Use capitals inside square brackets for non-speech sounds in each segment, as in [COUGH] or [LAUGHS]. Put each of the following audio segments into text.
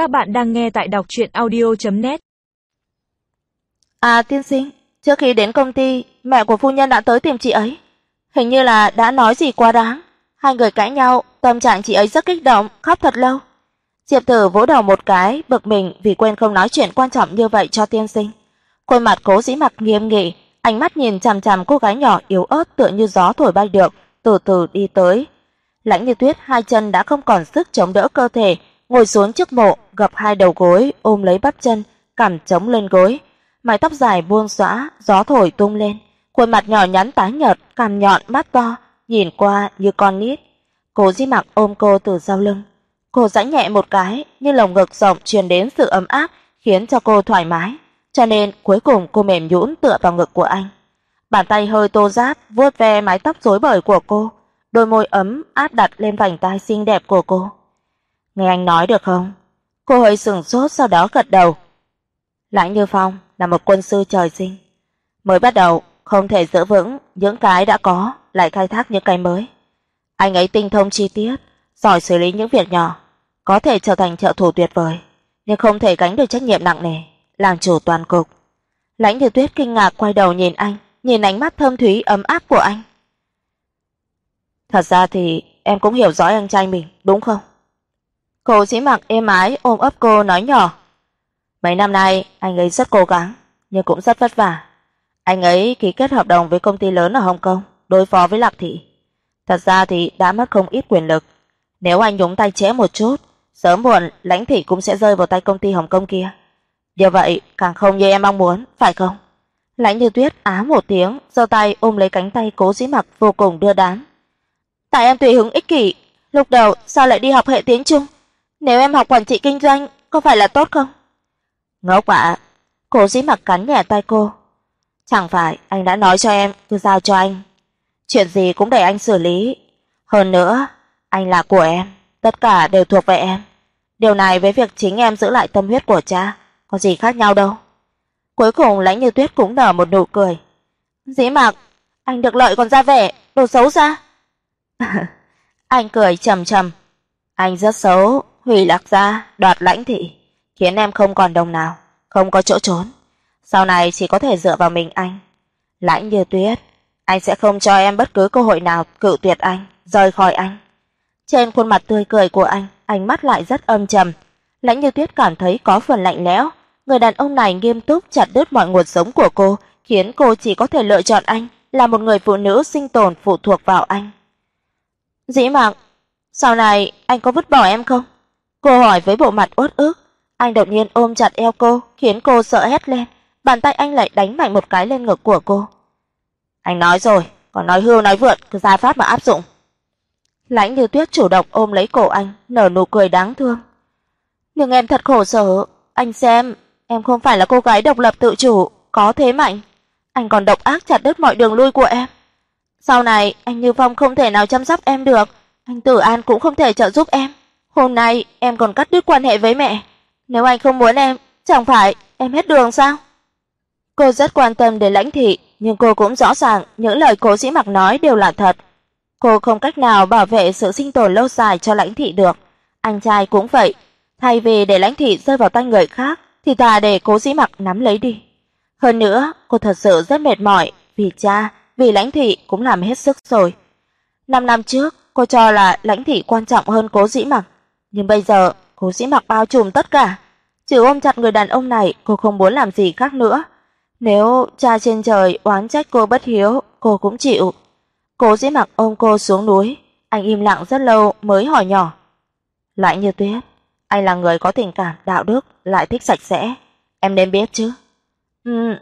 Các bạn đang nghe tại đọc audio net À tiên sinh, trước khi đến công ty, mẹ của phu nhân đã tới tìm chị ấy. Hình như là đã nói gì quá đáng, hai người cãi nhau, tâm trạng chị ấy rất kích động, khóc thật lâu. Diệp Tử vỗ đầu một cái, bực mình vì quên không nói chuyện quan trọng như vậy cho tiên sinh. Khuôn mặt Cố Dĩ Mặc nghiêm nghị, ánh mắt nhìn chằm chằm cô gái nhỏ yếu ớt tựa như gió thổi bay được, từ từ đi tới. Lãnh Như Tuyết hai chân đã không còn sức chống đỡ cơ thể, ngồi xuống trước mộ, gập hai đầu gối, ôm lấy bắp chân, cằm chống lên gối, mái tóc dài buông xõa, gió thổi tung lên, khuôn mặt nhỏ nhắn tái nhợt, cằm nhọn, mắt to, nhìn qua như con nít. Cố Di Mặc ôm cô từ sau lưng. Cô giãy nhẹ một cái, như lồng ngực rộng truyền đến sự ấm áp, khiến cho cô thoải mái, cho nên cuối cùng cô mềm nhũn tựa vào ngực của anh. Bàn tay hơi tô ráp vuốt ve mái tóc rối bời của cô, đôi môi ấm áp đặt lên vành tai xinh đẹp của cô. "Nghe anh nói được không?" Cô hơi sửng sốt sau đó gật đầu. Lãnh Như Phong là một quân sư trời sinh, mới bắt đầu không thể giữ vững những cái đã có, lại khai thác những cái mới. Anh ấy tinh thông chi tiết, giỏi xử lý những việc nhỏ, có thể trở thành trợ thủ tuyệt vời, nhưng không thể gánh được trách nhiệm nặng nề, làm chủ toàn cục. Lãnh Như Tuyết kinh ngạc quay đầu nhìn anh, nhìn ánh mắt thơm thúy ấm áp của anh. Thật ra thì em cũng hiểu rõ anh trai mình, đúng không? Cô Dĩ Mặc êm ái ôm ấp cô nói nhỏ. Mấy năm nay anh ấy rất cố gắng, nhưng cũng rất vất vả. Anh ấy ký kết hợp đồng với công ty lớn ở Hồng Kông, đối phó với Lạc thị. Thật ra thì đã mất không ít quyền lực. Nếu anh nhúng tay trễ một chút, sớm muộn Lãnh thị cũng sẽ rơi vào tay công ty Hồng Kông kia. Như vậy càng không như em mong muốn, phải không? Lãnh Như Tuyết á một tiếng, giơ tay ôm lấy cánh tay Cố Dĩ Mặc vô cùng đưa đám. Tại em tùy hứng ích kỷ, lúc đầu sao lại đi học hệ tiếng Trung? Nếu em học quản trị kinh doanh, có phải là tốt không? Ngốc ạ. Cố Dĩ Mặc cắn nhẹ tay cô. Chẳng phải anh đã nói cho em cứ giao cho anh. Chuyện gì cũng để anh xử lý. Hơn nữa, anh là của em, tất cả đều thuộc về em. Điều này với việc chính em giữ lại tâm huyết của cha có gì khác nhau đâu. Cuối cùng Lãnh Như Tuyết cũng nở một nụ cười. Dĩ Mặc, anh được lợi còn ra vẻ, đồ xấu xa. [LAUGHS] anh cười trầm trầm. Anh rất xấu, hủy lạc gia, đoạt lãnh thị, khiến em không còn đồng nào, không có chỗ trốn. Sau này chỉ có thể dựa vào mình anh. Lãnh Như Tuyết, anh sẽ không cho em bất cứ cơ hội nào cự tuyệt anh, rời khỏi anh. Trên khuôn mặt tươi cười của anh, ánh mắt lại rất âm trầm. Lãnh Như Tuyết cảm thấy có phần lạnh lẽo, người đàn ông này nghiêm túc chặt đứt mọi nguồn sống của cô, khiến cô chỉ có thể lựa chọn anh, là một người phụ nữ sinh tồn phụ thuộc vào anh. Dĩ Mạc, sau này anh có vứt bỏ em không? Cô hỏi với bộ mặt uất ức. Anh đột nhiên ôm chặt eo cô, khiến cô sợ hét lên, bàn tay anh lại đánh mạnh một cái lên ngực của cô. Anh nói rồi, còn nói hưu nói vượn, cứ ra pháp mà áp dụng. Lãnh Như Tuyết chủ động ôm lấy cổ anh, nở nụ cười đáng thương. "Nhưng em thật khổ sở, anh xem, em không phải là cô gái độc lập tự chủ, có thế mạnh, anh còn độc ác chặt đứt mọi đường lui của em. Sau này anh Như Phong không thể nào chăm sóc em được, anh Tử An cũng không thể trợ giúp em. Hôm nay em còn cắt đứt quan hệ với mẹ, nếu anh không muốn em, chẳng phải em hết đường sao?" Cô rất quan tâm đến Lãnh thị, nhưng cô cũng rõ ràng những lời Cố Dĩ Mặc nói đều là thật. Cô không cách nào bảo vệ sự sinh tồn lâu dài cho Lãnh thị được, anh trai cũng vậy, thay vì để Lãnh thị rơi vào tay người khác thì thà để Cố Dĩ Mặc nắm lấy đi. Hơn nữa, cô thật sự rất mệt mỏi, vì cha, vì Lãnh thị cũng làm hết sức rồi. Năm năm trước, cô cho là Lãnh thị quan trọng hơn Cố Dĩ Mặc, nhưng bây giờ, Cố sẽ Mặc bao trùm tất cả. Trừ ôm chặt người đàn ông này, cô không muốn làm gì khác nữa. Nếu cha trên trời oán trách cô bất hiếu, cô cũng chịu. Cố sẽ Mặc ôm cô xuống núi, anh im lặng rất lâu mới hỏi nhỏ. Lại Như Tuyết, anh là người có tình cảm, đạo đức, lại thích sạch sẽ, em nên biết chứ. Ừm,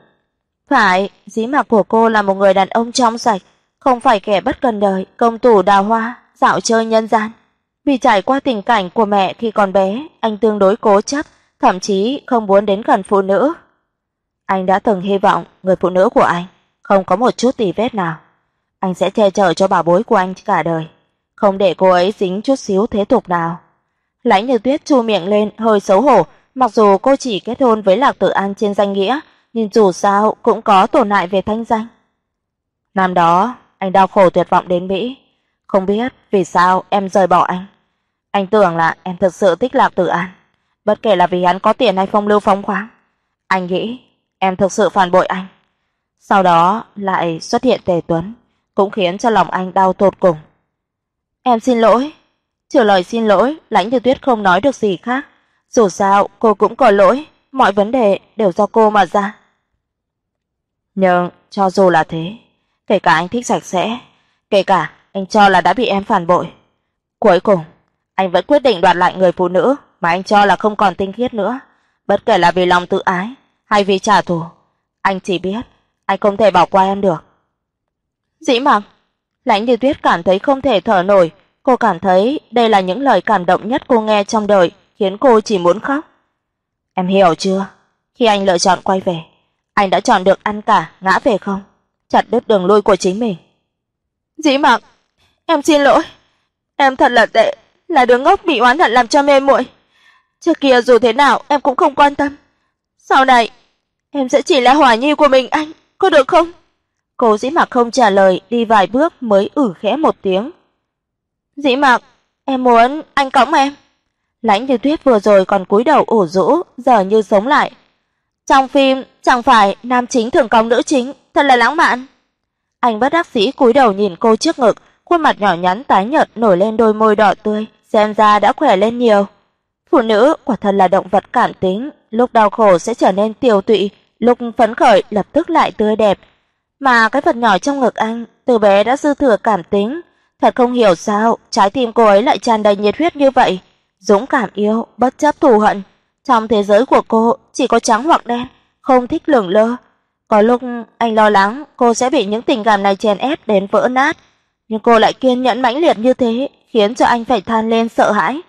phải, Dĩ Mặc của cô là một người đàn ông trong sạch, không phải kẻ bất cần đời, công tử đào hoa, dạo chơi nhân gian. Vì trải qua tình cảnh của mẹ khi còn bé, anh tương đối cố chấp, thậm chí không muốn đến gần phụ nữ. Anh đã từng hy vọng người phụ nữ của anh không có một chút tì vết nào. Anh sẽ che chở cho bà bối của anh cả đời, không để cô ấy dính chút xíu thế tục nào. Lãnh Như Tuyết chu miệng lên hơi xấu hổ, mặc dù cô chỉ kết hôn với Lạc Tử An trên danh nghĩa, nhưng dù sao cũng có tổn hại về thanh danh. Năm đó, anh đau khổ tuyệt vọng đến Mỹ, không biết vì sao em rời bỏ anh. Anh tưởng là em thật sự thích Lạc Tử An, bất kể là vì hắn có tiền hay phong lưu phóng khoáng. Anh nghĩ em thực sự phản bội anh. Sau đó lại xuất hiện Tề Tuấn, cũng khiến cho lòng anh đau tột cùng. Em xin lỗi. Trừ lời xin lỗi, Lãnh Như Tuyết không nói được gì khác. Dù sao cô cũng có lỗi, mọi vấn đề đều do cô mà ra. Nhưng cho dù là thế, kể cả anh thích sạch sẽ, kể cả anh cho là đã bị em phản bội, cuối cùng anh vẫn quyết định đoạt lại người phụ nữ mà anh cho là không còn tinh khiết nữa, bất kể là vì lòng tự ái hay vì trả thù, anh chỉ biết anh không thể bỏ qua em được. Dĩ Mặc, Lãnh Như Tuyết cảm thấy không thể thở nổi, cô cảm thấy đây là những lời cảm động nhất cô nghe trong đời, khiến cô chỉ muốn khóc. Em hiểu chưa? Khi anh lựa chọn quay về, anh đã chọn được ăn cả ngã về không? Chặt đứt đường lui của chính mình. Dĩ Mặc, em xin lỗi. Em thật là tệ, là đứa ngốc bị oán hận làm cho mê muội. Trước kia dù thế nào em cũng không quan tâm. Sau này em sẽ chỉ là hỏa nhi của mình anh, có được không? Cô Dĩ Mạc không trả lời, đi vài bước mới ử khẽ một tiếng. "Dĩ Mạc, em muốn anh cõng em." Lãnh Như Tuyết vừa rồi còn cúi đầu ủ rũ, giờ như sống lại. Trong phim chẳng phải nam chính thường cõng nữ chính, thật là lãng mạn. Anh bất đắc dĩ cúi đầu nhìn cô trước ngực, khuôn mặt nhỏ nhắn tái nhợt nổi lên đôi môi đỏ tươi, xem ra đã khỏe lên nhiều. Phụ nữ quả thật là động vật cảm tính, lúc đau khổ sẽ trở nên tiều tụy, lúc phấn khởi lập tức lại tươi đẹp. Mà cái vật nhỏ trong ngực anh từ bé đã dư thừa cảm tính, thật không hiểu sao trái tim cô ấy lại tràn đầy nhiệt huyết như vậy, dũng cảm yêu bất chấp thù hận. Trong thế giới của cô chỉ có trắng hoặc đen, không thích lửng lơ. Có lúc anh lo lắng cô sẽ bị những tình cảm này chèn ép đến vỡ nát, nhưng cô lại kiên nhẫn mãnh liệt như thế, khiến cho anh phải than lên sợ hãi.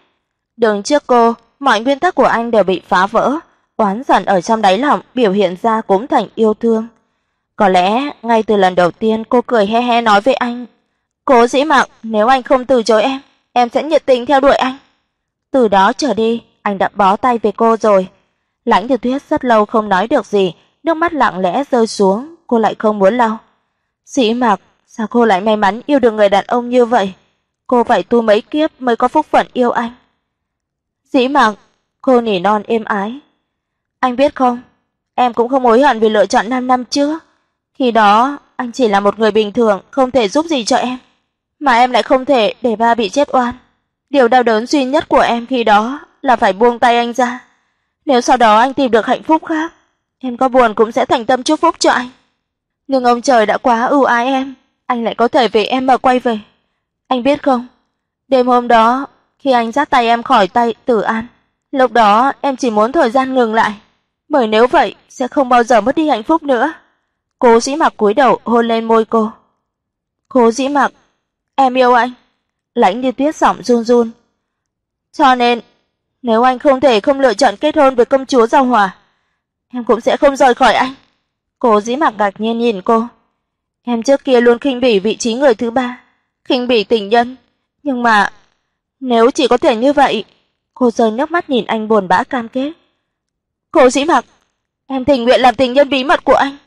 Đứng trước cô, mọi nguyên tắc của anh đều bị phá vỡ, oán giận ở trong đáy lòng biểu hiện ra cũng thành yêu thương. Có lẽ ngay từ lần đầu tiên cô cười he he nói với anh, "Cố Dĩ Mạc, nếu anh không từ chối em, em sẽ nhiệt tình theo đuổi anh." Từ đó trở đi, anh đã bó tay về cô rồi. Lãnh Như Tuyết rất lâu không nói được gì, nước mắt lặng lẽ rơi xuống, cô lại không muốn lau. "Dĩ Mạc, sao cô lại may mắn yêu được người đàn ông như vậy? Cô phải tu mấy kiếp mới có phúc phận yêu anh." Dĩ Mạc, cô nỉ non êm ái. "Anh biết không, em cũng không hối hận vì lựa chọn 5 năm trước." Khi đó, anh chỉ là một người bình thường, không thể giúp gì cho em, mà em lại không thể để ba bị chết oan. Điều đau đớn duy nhất của em khi đó là phải buông tay anh ra. Nếu sau đó anh tìm được hạnh phúc khác, em có buồn cũng sẽ thành tâm chúc phúc cho anh. Nhưng ông trời đã quá ưu ái em, anh lại có thể vì em mà quay về. Anh biết không, đêm hôm đó khi anh dắt tay em khỏi tay Tử An, lúc đó em chỉ muốn thời gian ngừng lại, bởi nếu vậy sẽ không bao giờ mất đi hạnh phúc nữa. Cố Dĩ Mặc cúi đầu hôn lên môi cô. "Cố Dĩ Mặc, em yêu anh." Lãnh Như Tuyết giọng run run. "Cho nên, nếu anh không thể không lựa chọn kết hôn với công chúa Giao Hòa, em cũng sẽ không rời khỏi anh." Cố Dĩ Mặc ngạc nhiên nhìn cô. "Em trước kia luôn khinh bỉ vị trí người thứ ba, khinh bỉ tình nhân, nhưng mà nếu chỉ có thể như vậy." Cô rơi nước mắt nhìn anh buồn bã cam kết. cô Dĩ Mặc, em tình nguyện làm tình nhân bí mật của anh."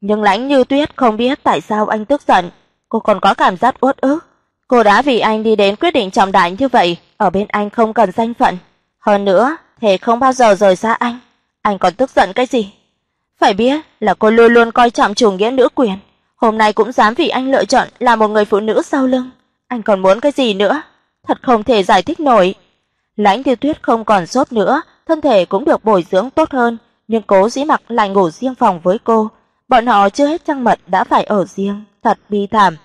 Nhưng Lãnh Như Tuyết không biết tại sao anh tức giận, cô còn có cảm giác uất ức. Cô đã vì anh đi đến quyết định trọng đại như vậy, ở bên anh không cần danh phận, hơn nữa, thể không bao giờ rời xa anh, anh còn tức giận cái gì? Phải biết là cô luôn luôn coi trọng chủ nghĩa nữ quyền, hôm nay cũng dám vì anh lựa chọn là một người phụ nữ sau lưng, anh còn muốn cái gì nữa? Thật không thể giải thích nổi. Lãnh Tiêu Tuyết không còn sốt nữa, thân thể cũng được bồi dưỡng tốt hơn, nhưng Cố Dĩ Mặc lại ngủ riêng phòng với cô, bọn họ chưa hết trăng mật đã phải ở riêng, thật bi thảm.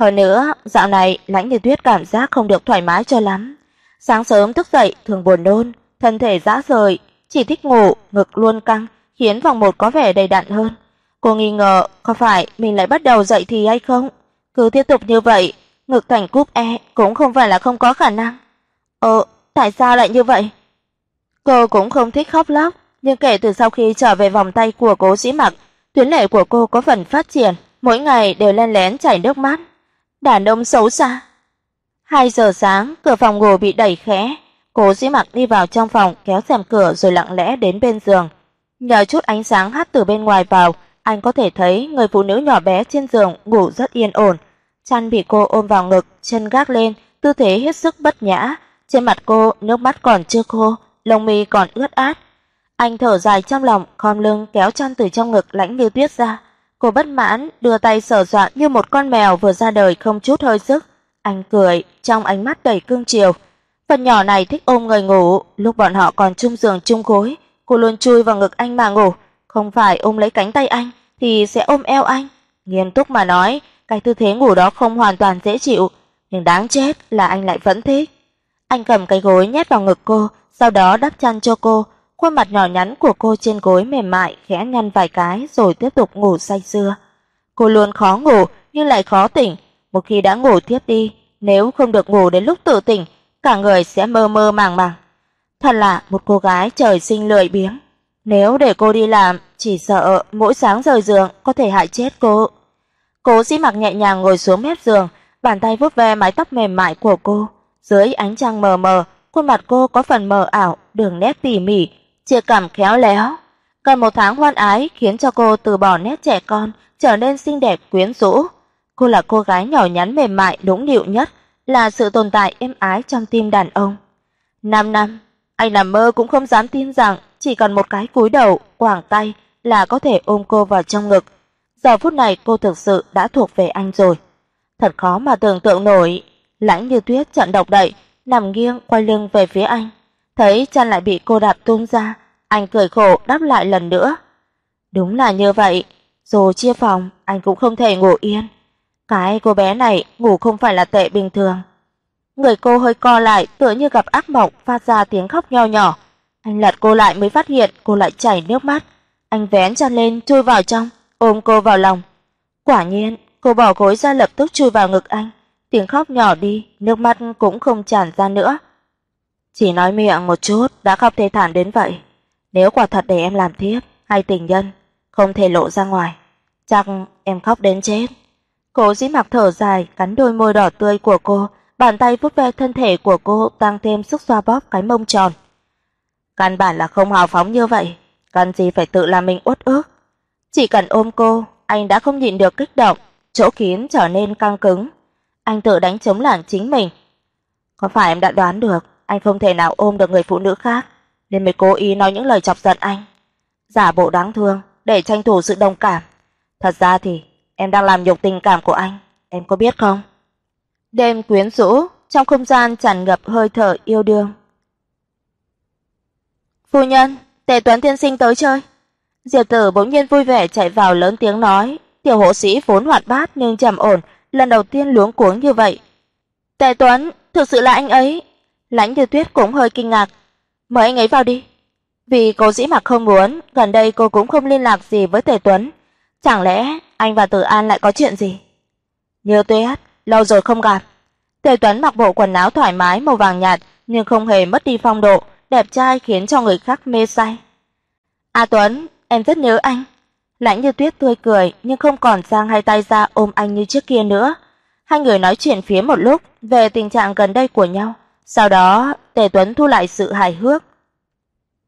Hơn nữa, dạo này Lãnh Như Tuyết cảm giác không được thoải mái cho lắm. Sáng sớm thức dậy thường buồn nôn, thân thể rã rời, chỉ thích ngủ, ngực luôn căng, khiến vòng một có vẻ đầy đặn hơn. Cô nghi ngờ có phải mình lại bắt đầu dậy thì hay không? Cứ tiếp tục như vậy, ngực thành cúp E cũng không phải là không có khả năng. Ờ, tại sao lại như vậy? Cô cũng không thích khóc lóc, nhưng kể từ sau khi trở về vòng tay của Cố Sĩ Mặc, tuyến lệ của cô có phần phát triển, mỗi ngày đều len lén chảy nước mắt. Đàn ông xấu xa. 2 giờ sáng, cửa phòng ngủ bị đẩy khẽ, Cố Dĩ Mặc đi vào trong phòng, kéo rèm cửa rồi lặng lẽ đến bên giường. Nhờ chút ánh sáng hắt từ bên ngoài vào, anh có thể thấy người phụ nữ nhỏ bé trên giường ngủ rất yên ổn. Chăn bị cô ôm vào ngực, chân gác lên, tư thế hết sức bất nhã, trên mặt cô nước mắt còn chưa khô, lông mi còn ướt át. Anh thở dài trong lòng, khom lưng kéo chăn từ trong ngực Lãnh Như Tuyết ra. Cô bất mãn đưa tay sờ soạn như một con mèo vừa ra đời không chút hơi sức. Anh cười, trong ánh mắt đầy cương chiều. Phần nhỏ này thích ôm người ngủ, lúc bọn họ còn chung giường chung gối, cô luôn chui vào ngực anh mà ngủ, không phải ôm lấy cánh tay anh thì sẽ ôm eo anh. Nghiêm túc mà nói, cái tư thế ngủ đó không hoàn toàn dễ chịu, nhưng đáng chết là anh lại vẫn thích. Anh cầm cái gối nhét vào ngực cô, sau đó đắp chăn cho cô, khuôn mặt nhỏ nhắn của cô trên gối mềm mại khẽ nhăn vài cái rồi tiếp tục ngủ say sưa. Cô luôn khó ngủ nhưng lại khó tỉnh, một khi đã ngủ tiếp đi, nếu không được ngủ đến lúc tự tỉnh, cả người sẽ mơ mơ màng màng. Thật là một cô gái trời sinh lười biếng. Nếu để cô đi làm, chỉ sợ mỗi sáng rời giường có thể hại chết cô. Cố Dĩ Mặc nhẹ nhàng ngồi xuống mép giường, bàn tay vuốt ve mái tóc mềm mại của cô. Dưới ánh trăng mờ mờ, khuôn mặt cô có phần mờ ảo, đường nét tỉ mỉ, chia cảm khéo léo. Gần một tháng hoan ái khiến cho cô từ bỏ nét trẻ con, trở nên xinh đẹp quyến rũ. Cô là cô gái nhỏ nhắn mềm mại đúng điệu nhất, là sự tồn tại êm ái trong tim đàn ông. Năm năm, anh nằm mơ cũng không dám tin rằng chỉ cần một cái cúi đầu, quàng tay là có thể ôm cô vào trong ngực. Giờ phút này cô thực sự đã thuộc về anh rồi. Thật khó mà tưởng tượng nổi, Lãnh Như Tuyết chặn độc đậy, nằm nghiêng quay lưng về phía anh, thấy chân lại bị cô đạp tung ra, anh cười khổ đáp lại lần nữa. Đúng là như vậy, dù chia phòng, anh cũng không thể ngủ yên. Cái cô bé này ngủ không phải là tệ bình thường. Người cô hơi co lại, tựa như gặp ác mộng, phát ra tiếng khóc nho nhỏ. Anh lật cô lại mới phát hiện cô lại chảy nước mắt. Anh vén chăn lên chui vào trong, ôm cô vào lòng. Quả nhiên, cô bỏ gối ra lập tức chui vào ngực anh, tiếng khóc nhỏ đi, nước mắt cũng không tràn ra nữa. Chỉ nói miệng một chút đã khóc thê thảm đến vậy. Nếu quả thật để em làm thiếp hay tình nhân, không thể lộ ra ngoài, chắc em khóc đến chết. Cố Dĩ Mặc thở dài, cắn đôi môi đỏ tươi của cô, bàn tay vuốt ve thân thể của cô tăng thêm sức xoa bóp cái mông tròn. Căn bản là không hào phóng như vậy, cần gì phải tự làm mình uất ức. Chỉ cần ôm cô, anh đã không nhịn được kích động, chỗ kín trở nên căng cứng. Anh tự đánh chống lảng chính mình. Có phải em đã đoán được, anh không thể nào ôm được người phụ nữ khác, nên mới cố ý nói những lời chọc giận anh, giả bộ đáng thương để tranh thủ sự đồng cảm. Thật ra thì em đang làm nhục tình cảm của anh, em có biết không? Đêm quyến rũ, trong không gian tràn ngập hơi thở yêu đương. "Phu nhân, Tề Tuấn tiên sinh tới chơi." Diệp Tử bỗng nhiên vui vẻ chạy vào lớn tiếng nói, tiểu hộ sĩ vốn hoạt bát nhưng trầm ổn, lần đầu tiên luống cuống như vậy. "Tề Tuấn, thực sự là anh ấy?" Lãnh Như Tuyết cũng hơi kinh ngạc. "Mời anh ấy vào đi." Vì cô dĩ mặc không muốn, gần đây cô cũng không liên lạc gì với Tề Tuấn, chẳng lẽ anh và Tử An lại có chuyện gì? Như Tuyết, lâu rồi không gặp. Tề Tuấn mặc bộ quần áo thoải mái màu vàng nhạt nhưng không hề mất đi phong độ, đẹp trai khiến cho người khác mê say. "A Tuấn, em rất nhớ anh." Lãnh Như Tuyết tươi cười nhưng không còn giang hai tay ra ôm anh như trước kia nữa. Hai người nói chuyện phía một lúc về tình trạng gần đây của nhau, sau đó Tề Tuấn thu lại sự hài hước.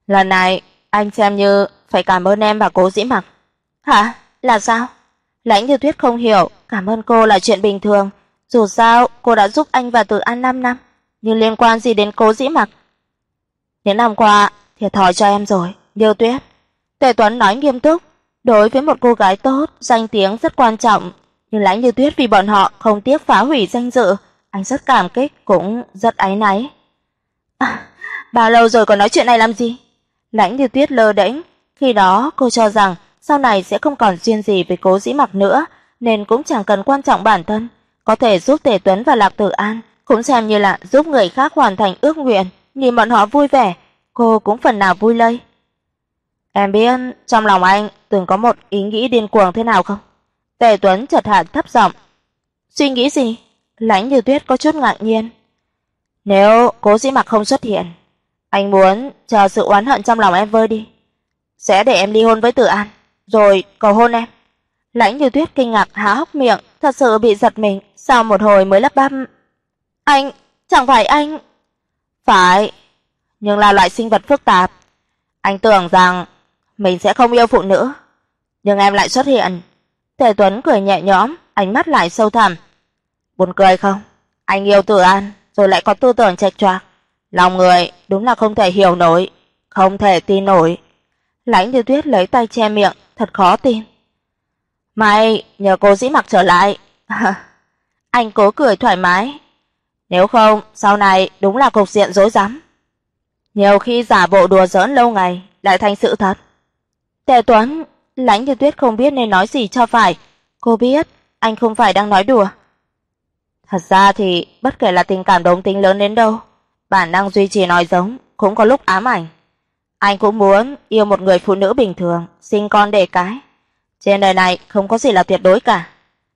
"Lần này anh xem như phải cảm ơn em và Cố Dĩ Mặc." "Hả? Là sao?" Lãnh Như Tuyết không hiểu, cảm ơn cô là chuyện bình thường, dù sao cô đã giúp anh và Từ An 5 năm, nhưng liên quan gì đến Cố Dĩ Mặc? Những năm qua thiệt thòi cho em rồi, Liêu Tuyết. Tề Tuấn nói nghiêm túc, đối với một cô gái tốt, danh tiếng rất quan trọng, nhưng Lãnh Như Tuyết vì bọn họ không tiếc phá hủy danh dự, anh rất cảm kích cũng rất áy náy. À, bao lâu rồi còn nói chuyện này làm gì? Lãnh Như Tuyết lơ đễnh, khi đó cô cho rằng sau này sẽ không còn duyên gì với Cố Dĩ Mặc nữa, nên cũng chẳng cần quan trọng bản thân, có thể giúp Tề Tuấn và Lạc Tử An cũng xem như là giúp người khác hoàn thành ước nguyện, nhìn bọn họ vui vẻ, cô cũng phần nào vui lây. Em biết trong lòng anh từng có một ý nghĩ điên cuồng thế nào không? Tề Tuấn chợt hạ thấp giọng. Suy nghĩ gì? Lãnh Như Tuyết có chút ngạc nhiên. Nếu Cố Dĩ Mặc không xuất hiện, anh muốn chờ sự oán hận trong lòng em vơi đi, sẽ để em ly hôn với Tử An, rồi cầu hôn em. Lãnh Như Tuyết kinh ngạc há hốc miệng, thật sự bị giật mình, sau một hồi mới lắp bắp. "Anh, chẳng phải anh?" "Phải, nhưng là loại sinh vật phức tạp. Anh tưởng rằng mình sẽ không yêu phụ nữ, nhưng em lại xuất hiện." Tề Tuấn cười nhẹ nhõm, ánh mắt lại sâu thẳm. "Buồn cười không? Anh yêu Tử An rồi lại có tư tưởng chệch choạc, Lòng người đúng là không thể hiểu nổi, không thể tin nổi. Lãnh Như Tuyết lấy tay che miệng, thật khó tin. "May nhờ cô dĩ mặc trở lại." [LAUGHS] Anh cố cười thoải mái. Nếu không, sau này đúng là cục diện rối rắm. Nhiều khi giả bộ đùa giỡn lâu ngày lại thành sự thật. Tề Tuấn, Lãnh Như Tuyết không biết nên nói gì cho phải, cô biết anh không phải đang nói đùa. Thật ra thì bất kể là tình cảm đồng tính lớn đến đâu, bản năng duy trì nói giống cũng có lúc ám ảnh. Anh cũng muốn yêu một người phụ nữ bình thường, sinh con đẻ cái. Trên đời này không có gì là tuyệt đối cả.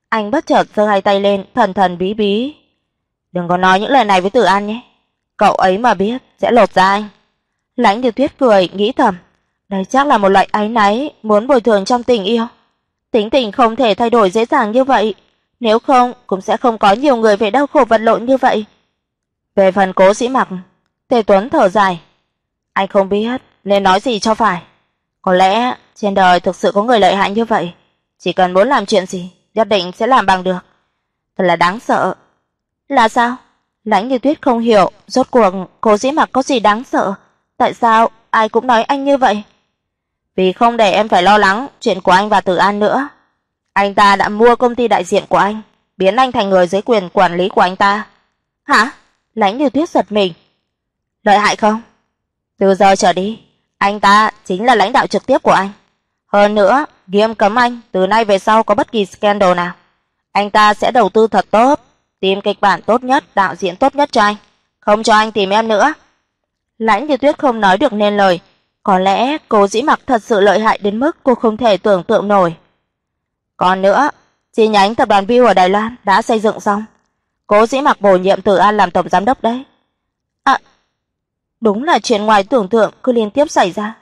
Anh bất chợt giơ hai tay lên, thần thần bí bí. "Đừng có nói những lời này với Tử An nhé. Cậu ấy mà biết sẽ lột da anh." Lãnh Như Tuyết cười nghĩ thầm, đây chắc là một loại áy náy muốn bồi thường trong tình yêu. Tính tình không thể thay đổi dễ dàng như vậy, nếu không cũng sẽ không có nhiều người phải đau khổ vật lộn như vậy. Về phần Cố Sĩ Mặc, Tề Tuấn thở dài, anh không biết nên nói gì cho phải. Có lẽ trên đời thực sự có người lợi hại như vậy, chỉ cần muốn làm chuyện gì, nhất định sẽ làm bằng được. Thật là đáng sợ. Là sao? Lãnh Như Tuyết không hiểu, rốt cuộc Cố Dĩ Mặc có gì đáng sợ? Tại sao ai cũng nói anh như vậy? Vì không để em phải lo lắng chuyện của anh và Tử An nữa. Anh ta đã mua công ty đại diện của anh, biến anh thành người dưới quyền quản lý của anh ta. Hả? Lãnh Như Tuyết giật mình. Lợi hại không? Từ giờ trở đi, anh ta chính là lãnh đạo trực tiếp của anh. Hơn nữa, nghiêm cấm anh từ nay về sau có bất kỳ scandal nào. Anh ta sẽ đầu tư thật tốt, tìm kịch bản tốt nhất, đạo diễn tốt nhất cho anh, không cho anh tìm em nữa. Lãnh Như Tuyết không nói được nên lời, có lẽ cô Dĩ Mặc thật sự lợi hại đến mức cô không thể tưởng tượng nổi. Còn nữa, chi nhánh tập đoàn View ở Đài Loan đã xây dựng xong. Cố Dĩ Mặc bổ nhiệm Từ An làm tổng giám đốc đấy. À, đúng là chuyện ngoài tưởng tượng cứ liên tiếp xảy ra.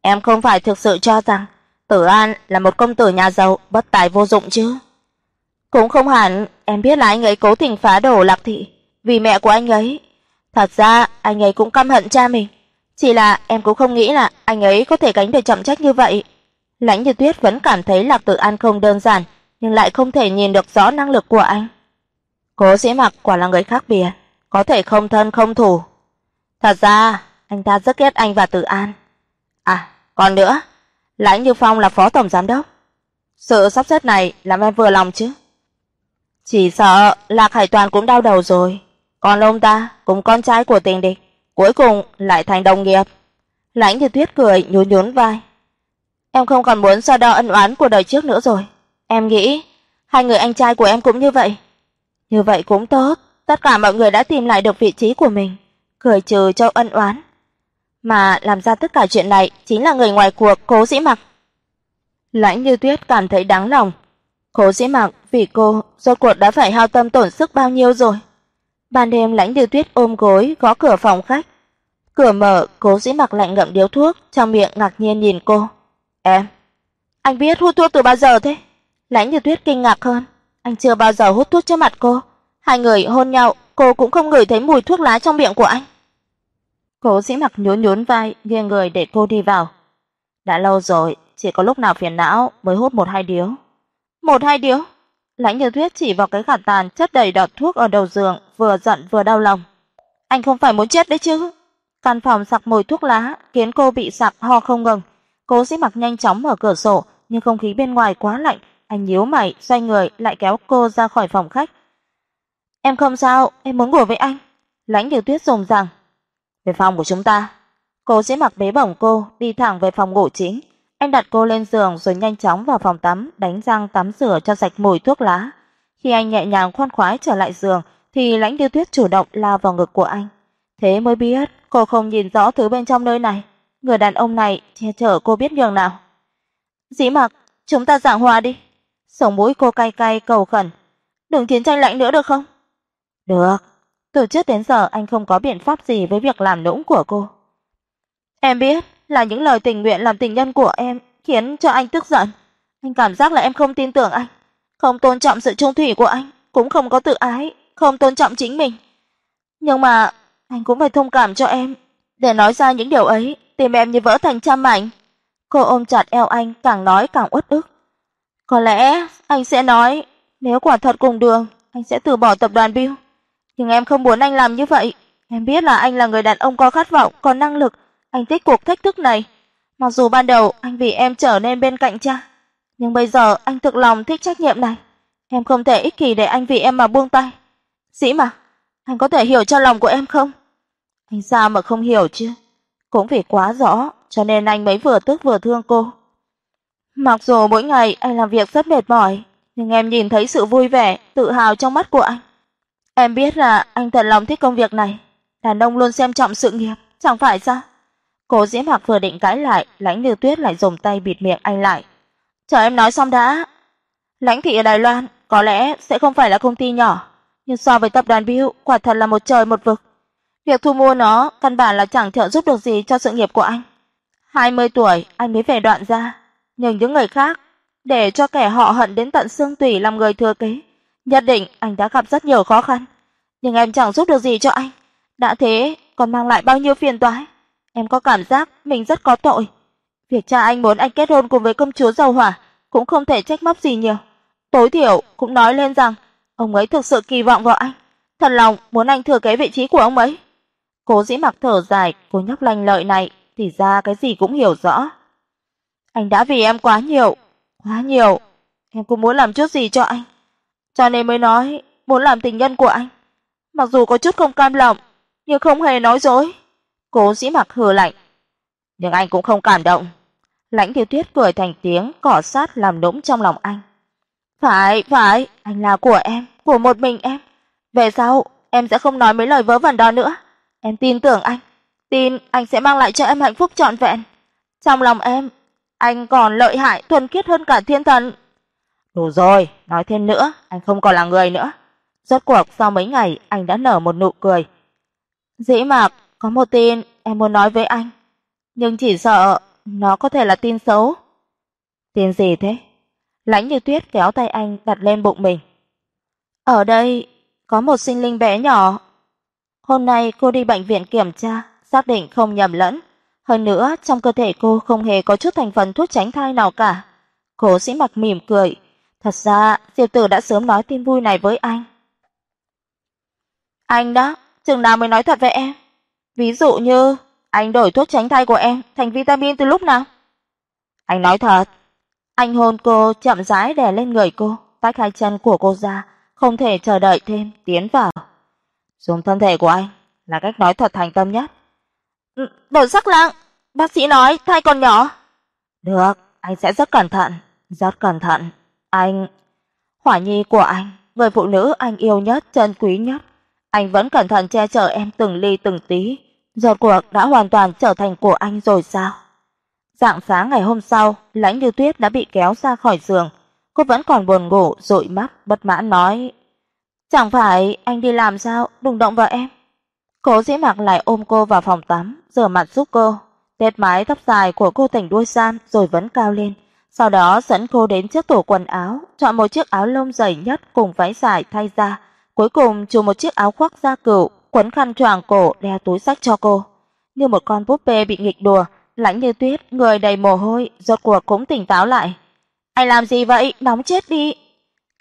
Em không phải thực sự cho rằng Tử An là một công tử nhà giàu bất tài vô dụng chứ? Cũng không hẳn, em biết là anh ấy cố tình phá đổ Lạc thị vì mẹ của anh ấy. Thật ra anh ấy cũng căm hận cha mình, chỉ là em cũng không nghĩ là anh ấy có thể gánh được trọng trách như vậy. Lãnh Như Tuyết vẫn cảm thấy Lạc Tử An không đơn giản, nhưng lại không thể nhìn được rõ năng lực của anh. Cố Sĩ Mặc quả là người khác biệt, có thể không thân không thù. Thật ra, anh ta rất ghét anh và Tử An. À, còn nữa, Lãnh Như Phong là phó tổng giám đốc. Sự sắp xếp này làm em vừa lòng chứ? Chỉ sợ Lạc Hải Toàn cũng đau đầu rồi, còn ông ta cùng con trai của tình địch cuối cùng lại thành đồng nghiệp. Lãnh Như Tuyết cười nhún nhún vai. Em không còn muốn so đo ân oán của đời trước nữa rồi. Em nghĩ hai người anh trai của em cũng như vậy. Như vậy cũng tốt, tất cả mọi người đã tìm lại được vị trí của mình, cười trừ cho ân oán. Mà làm ra tất cả chuyện này chính là người ngoài cuộc Cố Dĩ Mặc. Lãnh Như Tuyết cảm thấy đáng lòng. Cố Dĩ Mặc vì cô rốt cuộc đã phải hao tâm tổn sức bao nhiêu rồi. Ban đêm Lãnh Như Tuyết ôm gối gõ cửa phòng khách. Cửa mở, Cố Dĩ Mặc lạnh ngậm điếu thuốc, trong miệng ngạc nhiên nhìn cô. "Em, anh biết hút thuốc từ bao giờ thế?" Lãnh Như Tuyết kinh ngạc hơn, anh chưa bao giờ hút thuốc trước mặt cô. Hai người hôn nhau, cô cũng không ngửi thấy mùi thuốc lá trong miệng của anh. Cố Dĩ Mặc nhún nhún vai, nghiêng người để cô đi vào. Đã lâu rồi, chỉ có lúc nào phiền não mới hút một hai điếu. Một hai điếu? Lãnh Như Tuyết chỉ vào cái gạt tàn chất đầy đọt thuốc ở đầu giường, vừa giận vừa đau lòng. Anh không phải muốn chết đấy chứ? Căn phòng sặc mùi thuốc lá, khiến cô bị sặc ho không ngừng. Cố Sĩ Mặc nhanh chóng mở cửa sổ, nhưng không khí bên ngoài quá lạnh, anh nhíu mày, xoay người lại kéo cô ra khỏi phòng khách. "Em không sao, em muốn ngủ với anh." Lãnh Như Tuyết rùng rằng. "Về phòng của chúng ta." Cố Sĩ Mặc bế bổng cô, đi thẳng về phòng ngủ chính. Anh đặt cô lên giường rồi nhanh chóng vào phòng tắm, đánh răng tắm rửa cho sạch mùi thuốc lá. Khi anh nhẹ nhàng khoan khoái trở lại giường, thì Lãnh Điêu Tuyết chủ động lao vào ngực của anh. Thế mới biết cô không nhìn rõ thứ bên trong nơi này, người đàn ông này che chở cô biết nhường nào. Dĩ Mặc, chúng ta giảng hòa đi. Sống mũi cô cay cay cầu khẩn, đừng chiến tranh lạnh nữa được không? Được. Từ trước đến giờ anh không có biện pháp gì với việc làm nũng của cô. Em biết, là những lời tình nguyện làm tình nhân của em khiến cho anh tức giận. Anh cảm giác là em không tin tưởng anh, không tôn trọng sự trung thủy của anh, cũng không có tự ái, không tôn trọng chính mình. Nhưng mà anh cũng phải thông cảm cho em, để nói ra những điều ấy, tìm em như vỡ thành trăm mảnh. Cô ôm chặt eo anh, càng nói càng uất ức. Có lẽ anh sẽ nói, nếu quả thật cùng đường, anh sẽ từ bỏ tập đoàn Bill. Nhưng em không muốn anh làm như vậy, Em biết là anh là người đàn ông có khát vọng, có năng lực, anh thích cuộc thách thức này. Mặc dù ban đầu anh vì em trở nên bên cạnh cha, nhưng bây giờ anh thực lòng thích trách nhiệm này. Em không thể ích kỷ để anh vì em mà buông tay. Dĩ mà, anh có thể hiểu cho lòng của em không? Anh sao mà không hiểu chứ? Cũng vì quá rõ, cho nên anh mới vừa tức vừa thương cô. Mặc dù mỗi ngày anh làm việc rất mệt mỏi, nhưng em nhìn thấy sự vui vẻ, tự hào trong mắt của anh. Em biết là anh thật lòng thích công việc này, đàn ông luôn xem trọng sự nghiệp, chẳng phải sao? Cố Diễm Hạc vừa định cãi lại, Lãnh Như Tuyết lại dùng tay bịt miệng anh lại. "Chờ em nói xong đã. Lãnh thị ở Đài Loan có lẽ sẽ không phải là công ty nhỏ, nhưng so với tập đoàn Bill, quả thật là một trời một vực. Việc thu mua nó căn bản là chẳng trợ giúp được gì cho sự nghiệp của anh. 20 tuổi anh mới về đoạn ra, nhưng những người khác để cho kẻ họ hận đến tận xương tủy làm người thừa kế, nhất định anh đã gặp rất nhiều khó khăn, nhưng em chẳng giúp được gì cho anh. Đã thế, còn mang lại bao nhiêu phiền toái. Em có cảm giác mình rất có tội. Việc cha anh muốn anh kết hôn cùng với công chúa Dầu Hỏa cũng không thể trách móc gì nhiều. Tối thiểu cũng nói lên rằng ông ấy thực sự kỳ vọng vào anh, thật lòng muốn anh thừa kế vị trí của ông ấy. Cố Dĩ Mặc thở dài, cô nhóc lanh lợi này thì ra cái gì cũng hiểu rõ. Anh đã vì em quá nhiều, quá nhiều, em cũng muốn làm chút gì cho anh, cho nên mới nói muốn làm tình nhân của anh. Mặc dù có chút không cam lòng, nhưng không hề nói dối. Cố Dĩ Mặc hừ lạnh, nhưng anh cũng không cảm động. Lãnh Tiêu Tuyết cười thành tiếng, cỏ sát làm nũng trong lòng anh. "Phải, phải, anh là của em, của một mình em. Về sau em sẽ không nói mấy lời vớ vẩn đó nữa. Em tin tưởng anh, tin anh sẽ mang lại cho em hạnh phúc trọn vẹn. Trong lòng em, anh còn lợi hại thuần khiết hơn cả thiên thần." "Đủ rồi, nói thêm nữa, anh không còn là người nữa." Rốt cuộc sau mấy ngày, anh đã nở một nụ cười. "Dĩ Mạc, có một tin em muốn nói với anh, nhưng chỉ sợ nó có thể là tin xấu." "Tin gì thế?" Lãnh Như Tuyết kéo tay anh đặt lên bụng mình. "Ở đây có một sinh linh bé nhỏ. Hôm nay cô đi bệnh viện kiểm tra, xác định không nhầm lẫn, hơn nữa trong cơ thể cô không hề có chút thành phần thuốc tránh thai nào cả." Cố Sĩ Mặc mỉm cười, thật ra Diệp Tử đã sớm nói tin vui này với anh. Anh đó, chừng nào mới nói thật với em? Ví dụ như anh đổi thuốc tránh thai của em thành vitamin từ lúc nào? Anh nói thật. Anh hôn cô chậm rãi đè lên người cô, tách hai chân của cô ra, không thể chờ đợi thêm, tiến vào. Dùng thân thể của anh là cách nói thật thành tâm nhất. Ừ, Đổi sắc lặng, bác sĩ nói thai còn nhỏ. Được, anh sẽ rất cẩn thận, rất cẩn thận. Anh Hỏa Nhi của anh, người phụ nữ anh yêu nhất, trân quý nhất, anh vẫn cẩn thận che chở em từng ly từng tí, rốt cuộc đã hoàn toàn trở thành của anh rồi sao? Rạng sáng ngày hôm sau, Lãnh Như Tuyết đã bị kéo ra khỏi giường, cô vẫn còn buồn ngủ, dụi mắt, bất mãn nói: "Chẳng phải anh đi làm sao, đừng động vào em." Cố Dĩ Mạc lại ôm cô vào phòng tắm, rửa mặt giúp cô, tết mái tóc dài của cô thành đuôi sam rồi vấn cao lên, sau đó dẫn cô đến trước tủ quần áo, chọn một chiếc áo lông dày nhất cùng váy dài thay ra, cuối cùng chùm một chiếc áo khoác da cừu, quấn khăn choàng cổ đeo túi xách cho cô. Như một con búp bê bị nghịch đùa, Lãnh Như Tuyết, người đầy mồ hôi, rốt cuộc cũng tỉnh táo lại. "Anh làm gì vậy? Nóng chết đi."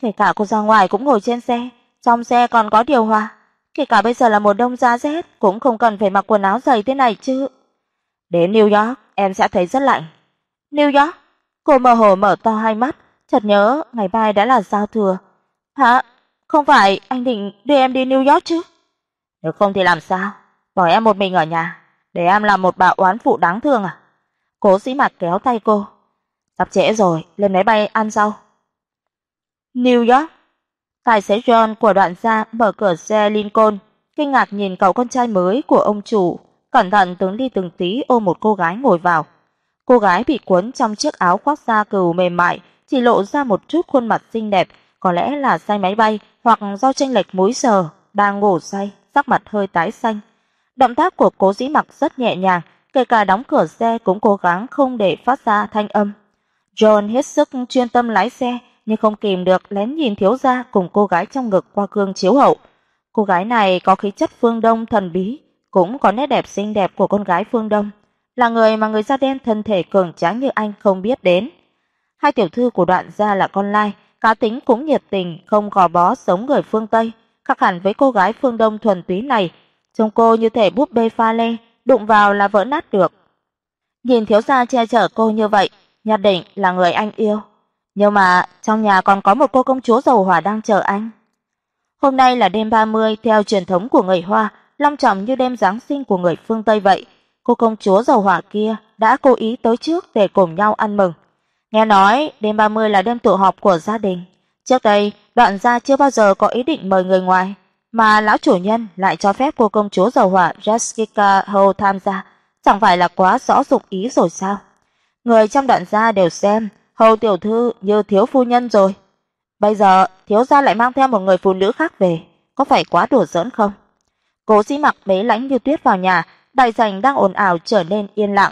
Kể cả cô ra ngoài cũng ngồi trên xe, trong xe còn có điều hòa, kể cả bây giờ là mùa đông giá rét cũng không cần phải mặc quần áo dày thế này chứ. Đến New York em sẽ thấy rất lạnh. New York? Cô mơ hồ mở to hai mắt, chợt nhớ ngày mai đã là giao thừa. Hả? Không phải anh định đưa em đi New York chứ? Nếu không thì làm sao? Bỏ em một mình ở nhà, để em làm một bà oán phụ đáng thương à? Cố Sĩ Mạc kéo tay cô. Sắp trễ rồi, lên máy bay ăn sau. New York. Tài xế John của đoạn gia mở cửa xe Lincoln, kinh ngạc nhìn cậu con trai mới của ông chủ, cẩn thận từng ly từng tí ôm một cô gái ngồi vào. Cô gái bị cuốn trong chiếc áo khoác da cừu mềm mại, chỉ lộ ra một chút khuôn mặt xinh đẹp, có lẽ là say máy bay hoặc do chênh lệch múi giờ, đang ngủ say, sắc mặt hơi tái xanh. Động tác của Cố Dĩ Mặc rất nhẹ nhàng, kể cả đóng cửa xe cũng cố gắng không để phát ra thanh âm. John hết sức chuyên tâm lái xe, nhưng không kìm được lén nhìn thiếu gia cùng cô gái trong ngực qua gương chiếu hậu. Cô gái này có khí chất phương Đông thần bí, cũng có nét đẹp xinh đẹp của con gái phương Đông, là người mà người da đen thân thể cường tráng như anh không biết đến. Hai tiểu thư của đoạn gia là con lai, cá tính cũng nhiệt tình, không gò bó giống người phương Tây, khác hẳn với cô gái phương Đông thuần túy này, trông cô như thể búp bê pha lê, đụng vào là vỡ nát được. Nhìn thiếu gia che chở cô như vậy, nhất định là người anh yêu. Nhưng mà trong nhà còn có một cô công chúa giàu hỏa đang chờ anh. Hôm nay là đêm 30 theo truyền thống của người Hoa, long trọng như đêm giáng sinh của người phương Tây vậy. Cô công chúa giàu hỏa kia đã cố ý tới trước để cùng nhau ăn mừng. Nghe nói đêm 30 là đêm tụ họp của gia đình. Trước đây, Đoạn gia chưa bao giờ có ý định mời người ngoài, mà lão chủ nhân lại cho phép cô công chúa giàu hỏa Jessica Ho tham gia, chẳng phải là quá rõ dụng ý rồi sao? Người trong đoạn gia đều xem Hầu tiểu thư như thiếu phu nhân rồi. Bây giờ thiếu gia lại mang theo một người phụ nữ khác về, có phải quá đùa giỡn không? Cố Sĩ Mặc bế Lãnh Như Tuyết vào nhà, đại sảnh đang ồn ào trở nên yên lặng.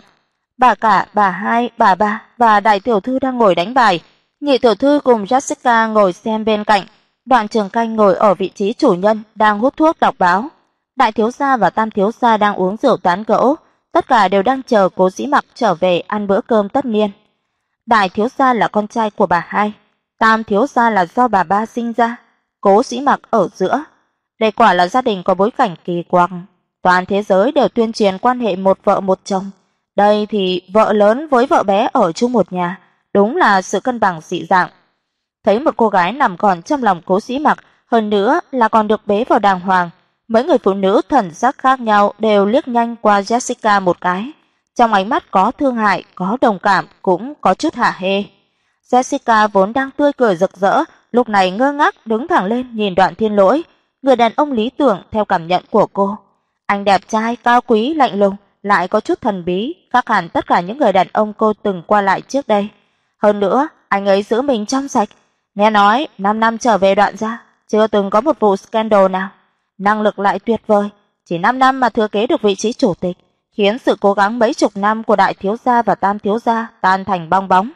Bà cả, bà hai, bà ba và đại tiểu thư đang ngồi đánh bài, nhị tiểu thư cùng Jessica ngồi xem bên cạnh, Đoạn Trường Canh ngồi ở vị trí chủ nhân đang hút thuốc đọc báo. Đại thiếu gia và tam thiếu gia đang uống rượu tán gẫu, tất cả đều đang chờ Cố Dĩ Mặc trở về ăn bữa cơm tất niên. Đại thiếu gia là con trai của bà hai, tam thiếu gia là do bà ba sinh ra, Cố Dĩ Mặc ở giữa. Đây quả là gia đình có bối cảnh kỳ quặc, toàn thế giới đều tuyên truyền quan hệ một vợ một chồng. Đây thì vợ lớn với vợ bé ở chung một nhà, đúng là sự cân bằng dị dạng. Thấy một cô gái nằm còn trong lòng Cố Sĩ Mặc, hơn nữa là còn được bế vào đàng hoàng, mấy người phụ nữ thần sắc khác nhau đều liếc nhanh qua Jessica một cái, trong ánh mắt có thương hại, có đồng cảm, cũng có chút hả hê. Jessica vốn đang tươi cười rực rỡ, lúc này ngơ ngác đứng thẳng lên nhìn Đoạn Thiên Lỗi, người đàn ông lý tưởng theo cảm nhận của cô. Anh đẹp trai, cao quý, lạnh lùng, lại có chút thần bí, khác hẳn tất cả những người đàn ông cô từng qua lại trước đây. Hơn nữa, anh ấy giữ mình trong sạch, nghe nói 5 năm trở về Đoạn gia, chưa từng có một vụ scandal nào, năng lực lại tuyệt vời, chỉ 5 năm mà thừa kế được vị trí chủ tịch, khiến sự cố gắng mấy chục năm của đại thiếu gia và tam thiếu gia tan thành bong bóng.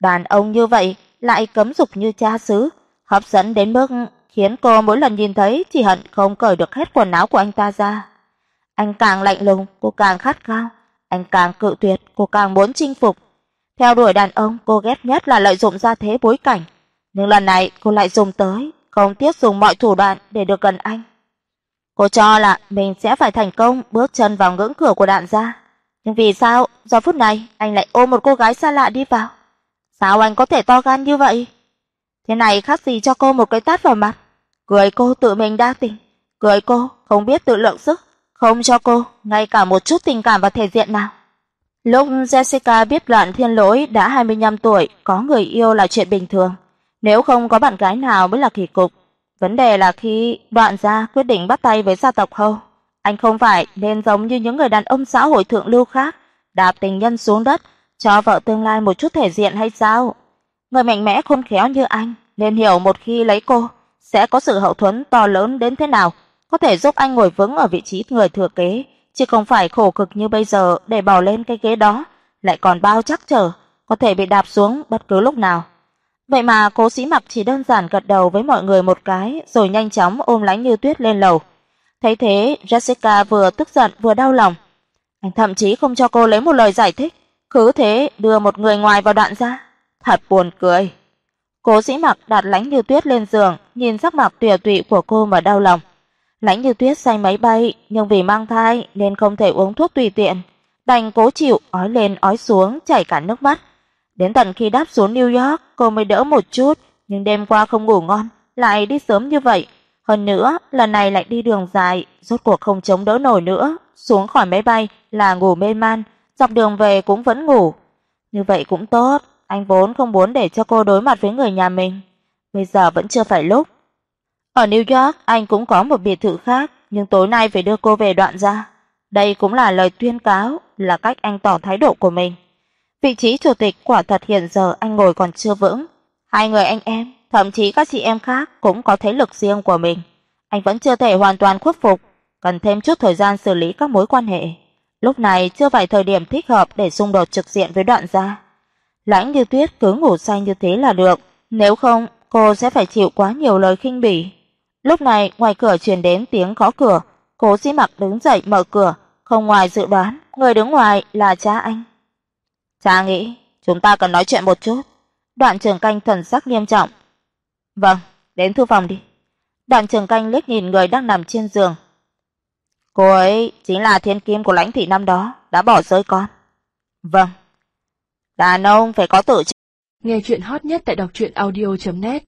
Đàn ông như vậy lại cấm dục như cha xứ, hấp dẫn đến mức khiến cô mỗi lần nhìn thấy chỉ hận không cởi được hết quần áo của anh ta ra. Anh càng lạnh lùng, cô càng khát khao, anh càng cự tuyệt, cô càng muốn chinh phục. Theo đuổi đàn ông, cô ghét nhất là lợi dụng gia thế bối cảnh, nhưng lần này cô lại dùng tới, không tiếc dùng mọi thủ đoạn để được gần anh. Cô cho là mình sẽ phải thành công bước chân vào ngưỡng cửa của đạn gia, nhưng vì sao giờ phút này anh lại ôm một cô gái xa lạ đi vào? Sao anh có thể to gan như vậy? Thế này khác gì cho cô một cái tát vào mặt. Cười cô tự mình đa tình, cười cô không biết tự lượng sức, không cho cô ngay cả một chút tình cảm và thể diện nào. Lúc Jessica biết Loạn Thiên Lỗi đã 25 tuổi, có người yêu là chuyện bình thường, nếu không có bạn gái nào mới là kỳ cục. Vấn đề là khi Đoạn gia quyết định bắt tay với gia tộc Hầu, anh không phải nên giống như những người đàn ông xã hội thượng lưu khác, đạp tình nhân xuống đất, cho vợ tương lai một chút thể diện hay sao? Người mạnh mẽ khôn khéo như anh nên hiểu một khi lấy cô sẽ có sự hậu thuẫn to lớn đến thế nào, có thể giúp anh ngồi vững ở vị trí người thừa kế, chứ không phải khổ cực như bây giờ để bò lên cái ghế đó, lại còn bao chắc trở có thể bị đạp xuống bất cứ lúc nào. Vậy mà Cố Sĩ Mặc chỉ đơn giản gật đầu với mọi người một cái, rồi nhanh chóng ôm Lãnh Như Tuyết lên lầu. Thấy thế, Jessica vừa tức giận vừa đau lòng. Anh thậm chí không cho cô lấy một lời giải thích, cứ thế đưa một người ngoài vào đoạn ra. Thật buồn cười. Cố Sĩ Mặc đặt Lãnh Như Tuyết lên giường, nhìn sắc mặt tuyệt tụy của cô mà đau lòng. Lãnh Như Tuyết say máy bay, nhưng vì mang thai nên không thể uống thuốc tùy tiện, đành cố chịu, ói lên ói xuống chảy cả nước mắt. Đến tận khi đáp xuống New York, cô mới đỡ một chút, nhưng đêm qua không ngủ ngon, lại đi sớm như vậy, hơn nữa, lần này lại đi đường dài, rốt cuộc không chống đỡ nổi nữa, xuống khỏi máy bay là ngủ mê man, dọc đường về cũng vẫn ngủ. Như vậy cũng tốt, anh vốn không muốn để cho cô đối mặt với người nhà mình, bây giờ vẫn chưa phải lúc. Ở New York anh cũng có một biệt thự khác, nhưng tối nay phải đưa cô về đoạn ra. Đây cũng là lời tuyên cáo, là cách anh tỏ thái độ của mình. Vị trí chủ tịch quả thật hiện giờ anh ngồi còn chưa vững. Hai người anh em, thậm chí các chị em khác cũng có thế lực riêng của mình. Anh vẫn chưa thể hoàn toàn khuất phục, cần thêm chút thời gian xử lý các mối quan hệ. Lúc này chưa phải thời điểm thích hợp để xung đột trực diện với Đoạn gia. Lãnh Như Tuyết cứ ngủ say như thế là được, nếu không cô sẽ phải chịu quá nhiều lời khinh bỉ. Lúc này ngoài cửa truyền đến tiếng gõ cửa, Cố Sĩ Mặc đứng dậy mở cửa, không ngoài dự đoán, người đứng ngoài là cha anh. Cha nghĩ chúng ta cần nói chuyện một chút. Đoạn Trường Canh thần sắc nghiêm trọng. Vâng, đến thư phòng đi. Đoạn Trường Canh liếc nhìn người đang nằm trên giường. Cô ấy chính là thiên kim của lãnh thị năm đó, đã bỏ rơi con. Vâng. Đàn ông phải có tự Nghe chuyện hot nhất tại đọc truyện audio net